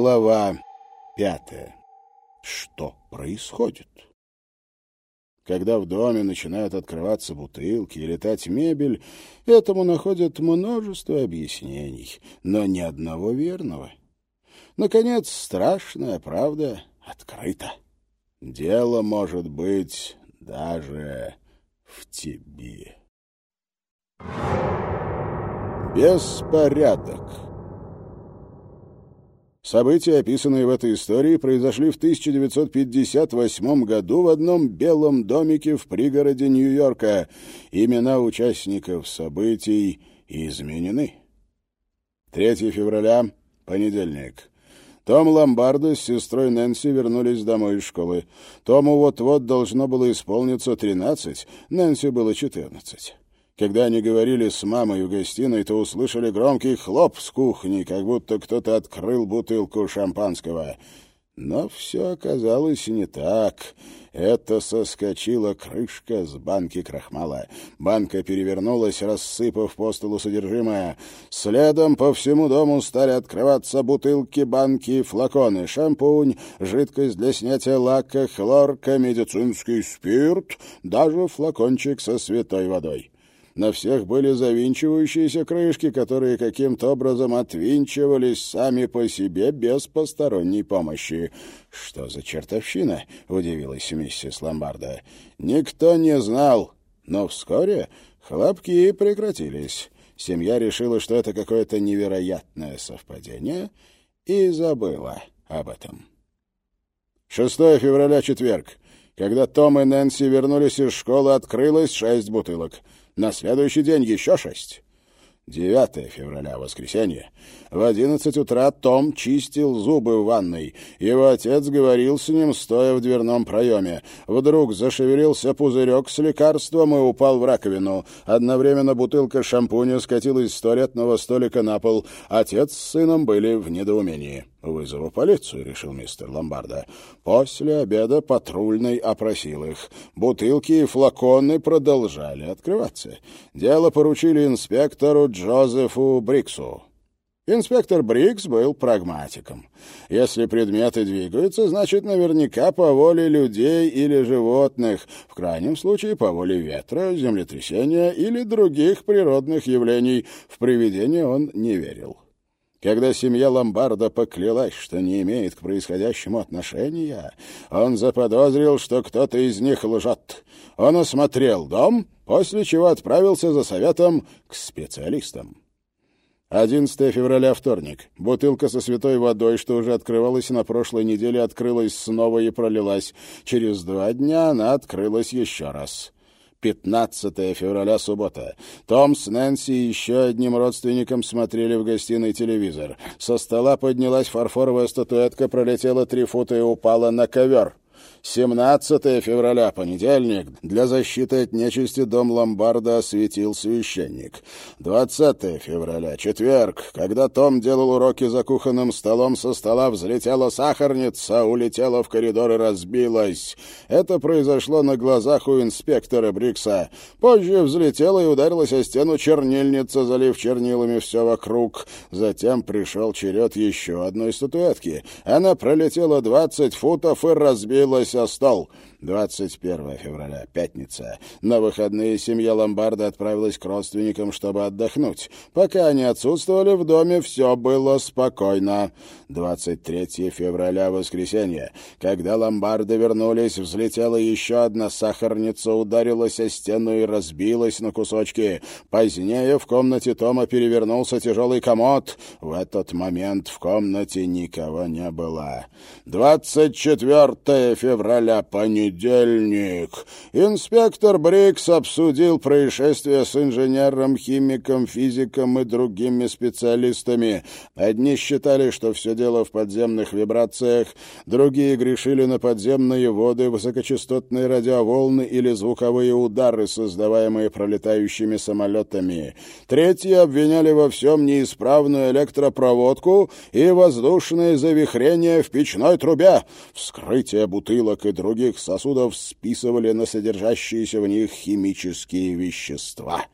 Глава пятая. Что происходит? Когда в доме начинают открываться бутылки и летать мебель, этому находят множество объяснений, но ни одного верного. Наконец, страшная правда открыта. Дело может быть даже в тебе. Беспорядок. События, описанные в этой истории, произошли в 1958 году в одном белом домике в пригороде Нью-Йорка. Имена участников событий изменены. 3 февраля, понедельник. Том Ломбардо с сестрой Нэнси вернулись домой из школы. Тому вот-вот должно было исполниться 13, Нэнси было 14. Когда они говорили с мамой в гостиной, то услышали громкий хлоп с кухни, как будто кто-то открыл бутылку шампанского. Но все оказалось не так. Это соскочила крышка с банки крахмала. Банка перевернулась, рассыпав по столу содержимое. Следом по всему дому стали открываться бутылки, банки, флаконы, шампунь, жидкость для снятия лака, хлорка, медицинский спирт, даже флакончик со святой водой. На всех были завинчивающиеся крышки, которые каким-то образом отвинчивались сами по себе без посторонней помощи. «Что за чертовщина?» — удивилась миссис Ломбарда. «Никто не знал, но вскоре хлопки прекратились. Семья решила, что это какое-то невероятное совпадение, и забыла об этом». 6 февраля, четверг. Когда Том и Нэнси вернулись из школы, открылось шесть бутылок — на следующий день еще шесть. 9 февраля, воскресенье. В одиннадцать утра Том чистил зубы в ванной. Его отец говорил с ним, стоя в дверном проеме. Вдруг зашевелился пузырек с лекарством и упал в раковину. Одновременно бутылка шампуня скатилась с туалетного столика на пол. Отец с сыном были в недоумении. «Вызову полицию», — решил мистер Ломбарда. После обеда патрульный опросил их. Бутылки и флаконы продолжали открываться. Дело поручили инспектору Джозефу Бриксу. Инспектор Брикс был прагматиком. Если предметы двигаются, значит, наверняка по воле людей или животных, в крайнем случае по воле ветра, землетрясения или других природных явлений. В привидения он не верил. Когда семья Ломбарда поклялась, что не имеет к происходящему отношения, он заподозрил, что кто-то из них лжет. Он осмотрел дом, после чего отправился за советом к специалистам. 11 февраля, вторник. Бутылка со святой водой, что уже открывалась на прошлой неделе, открылась снова и пролилась. Через два дня она открылась еще раз. 15 февраля, суббота. Том с Нэнси и еще одним родственником смотрели в гостиной телевизор. Со стола поднялась фарфоровая статуэтка, пролетела три фута и упала на ковер. 17 февраля, понедельник, для защиты от нечисти дом ломбарда осветил священник. 20 февраля, четверг, когда Том делал уроки за кухонным столом, со стола взлетела сахарница, улетела в коридор и разбилась. Это произошло на глазах у инспектора Брикса. Позже взлетела и ударилась о стену чернильница, залив чернилами все вокруг. Затем пришел черед еще одной статуэтки. Она пролетела 20 футов и разбилась Оперся стол. 21 февраля, пятница. На выходные семья Ломбарда отправилась к родственникам, чтобы отдохнуть. Пока они отсутствовали в доме, все было спокойно. 23 февраля, воскресенье. Когда Ломбарды вернулись, взлетела еще одна сахарница, ударилась о стену и разбилась на кусочки. Позднее в комнате Тома перевернулся тяжелый комод. В этот момент в комнате никого не было. 24 февраля, понедельник понедельник. Инспектор Брикс обсудил происшествие с инженером, химиком, физиком и другими специалистами. Одни считали, что все дело в подземных вибрациях, другие грешили на подземные воды, высокочастотные радиоволны или звуковые удары, создаваемые пролетающими самолетами. Третьи обвиняли во всем неисправную электропроводку и воздушное завихрение в печной трубе. Вскрытие бутылок и других сосудов списывали на содержащиеся в них химические вещества.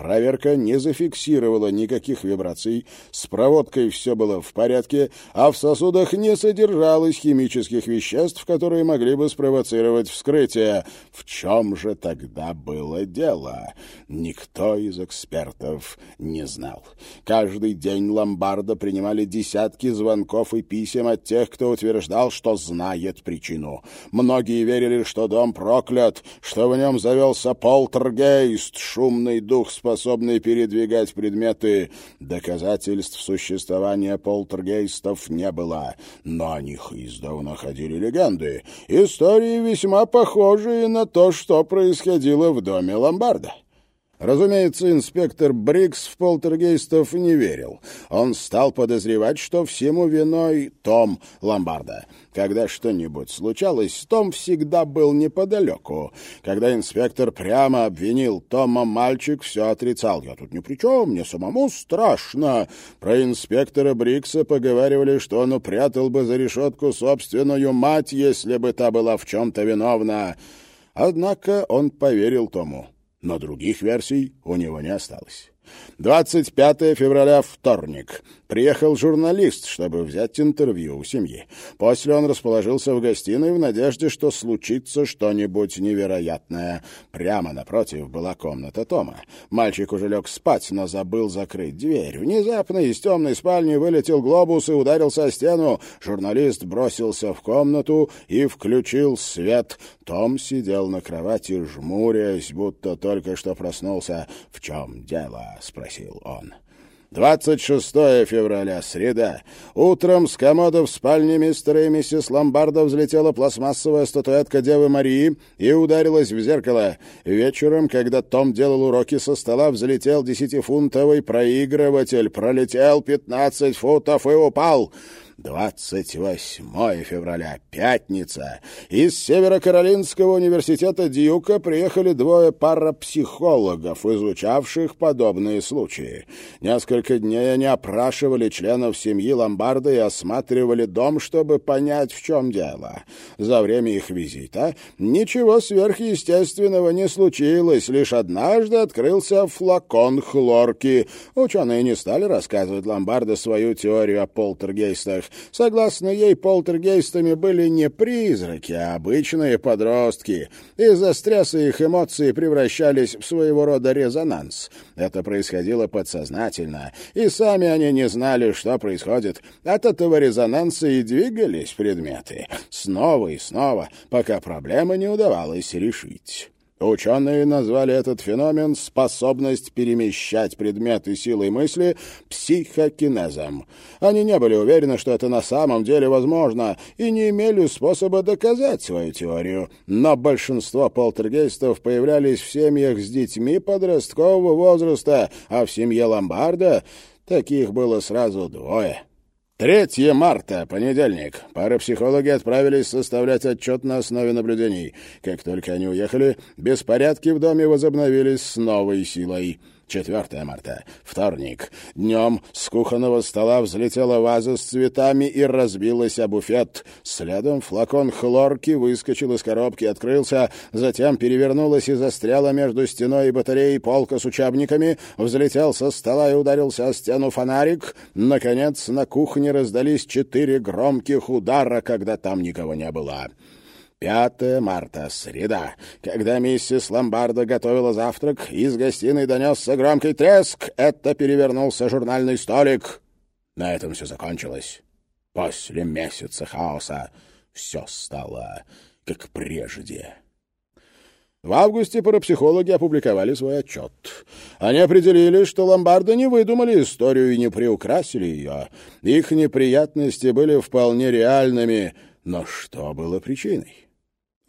Проверка не зафиксировала никаких вибраций, с проводкой все было в порядке, а в сосудах не содержалось химических веществ, которые могли бы спровоцировать вскрытие. В чем же тогда было дело? Никто из экспертов не знал. Каждый день ломбарда принимали десятки звонков и писем от тех, кто утверждал, что знает причину. Многие верили, что дом проклят, что в нем завелся полтергейст, шумный дух с способный передвигать предметы. Доказательств существования полтергейстов не было, но о них издавна ходили легенды. Истории весьма похожие на то, что происходило в доме Ломбарда. Разумеется, инспектор Брикс в полтергейстов не верил. Он стал подозревать, что всему виной Том Ломбарда. Когда что-нибудь случалось, Том всегда был неподалеку. Когда инспектор прямо обвинил Тома, мальчик все отрицал. «Я тут ни при чем, мне самому страшно». Про инспектора Брикса поговаривали, что он упрятал бы за решетку собственную мать, если бы та была в чем-то виновна. Однако он поверил Тому но других версий у него не осталось. 25 февраля, вторник. Приехал журналист, чтобы взять интервью у семьи. После он расположился в гостиной в надежде, что случится что-нибудь невероятное. Прямо напротив была комната Тома. Мальчик уже лег спать, но забыл закрыть дверь. Внезапно из темной спальни вылетел глобус и ударился о стену. Журналист бросился в комнату и включил свет. Том сидел на кровати, жмурясь, будто только что проснулся. «В чем дело?» — спросил он. 26 февраля, среда. Утром с комода в спальне мистера и миссис Ломбарда взлетела пластмассовая статуэтка Девы Марии и ударилась в зеркало. Вечером, когда Том делал уроки со стола, взлетел десятифунтовый проигрыватель, пролетел 15 футов и упал. 28 февраля, пятница. Из Северо-Каролинского университета Дьюка приехали двое парапсихологов, изучавших подобные случаи. Несколько дней они опрашивали членов семьи Ломбарда и осматривали дом, чтобы понять, в чем дело. За время их визита ничего сверхъестественного не случилось, лишь однажды открылся флакон хлорки. Ученые не стали рассказывать Ломбарда свою теорию о полтергейстах. Согласно ей, полтергейстами были не призраки, а обычные подростки. Из-за стресса их эмоции превращались в своего рода резонанс. Это происходило подсознательно, и сами они не знали, что происходит. От этого резонанса и двигались предметы. Снова и снова, пока проблемы не удавалось решить. Ученые назвали этот феномен способность перемещать предметы силой мысли психокинезом. Они не были уверены, что это на самом деле возможно, и не имели способа доказать свою теорию. Но большинство полтергейстов появлялись в семьях с детьми подросткового возраста, а в семье Ломбарда таких было сразу двое — 3 марта, понедельник. Парапсихологи отправились составлять отчет на основе наблюдений. Как только они уехали, беспорядки в доме возобновились с новой силой. 4 марта, вторник. Днем с кухонного стола взлетела ваза с цветами и разбилась о буфет. Следом флакон хлорки выскочил из коробки, открылся, затем перевернулась и застряла между стеной и батареей полка с учебниками, взлетел со стола и ударился о стену фонарик. Наконец, на кухне раздались четыре громких удара, когда там никого не было. 5 марта, среда. Когда миссис Ломбардо готовила завтрак, из гостиной донесся громкий треск. Это перевернулся журнальный столик. На этом все закончилось. После месяца хаоса все стало как прежде. В августе парапсихологи опубликовали свой отчет. Они определили, что ломбарды не выдумали историю и не приукрасили ее. Их неприятности были вполне реальными, но что было причиной?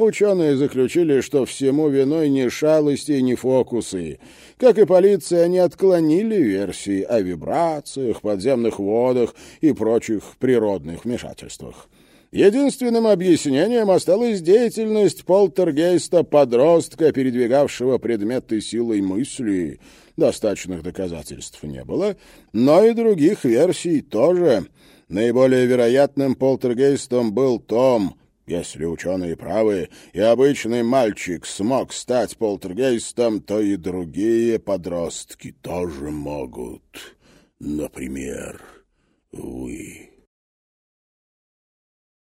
Ученые заключили, что всему виной не шалости и не фокусы. Как и полиция, они отклонили версии о вибрациях, подземных водах и прочих природных вмешательствах. Единственным объяснением осталась деятельность полтергейста-подростка, передвигавшего предметы силой мысли. Достаточных доказательств не было, но и других версий тоже. Наиболее вероятным полтергейстом был Том — если ученые правы, и обычный мальчик смог стать полтергейстом, то и другие подростки тоже могут. Например, вы.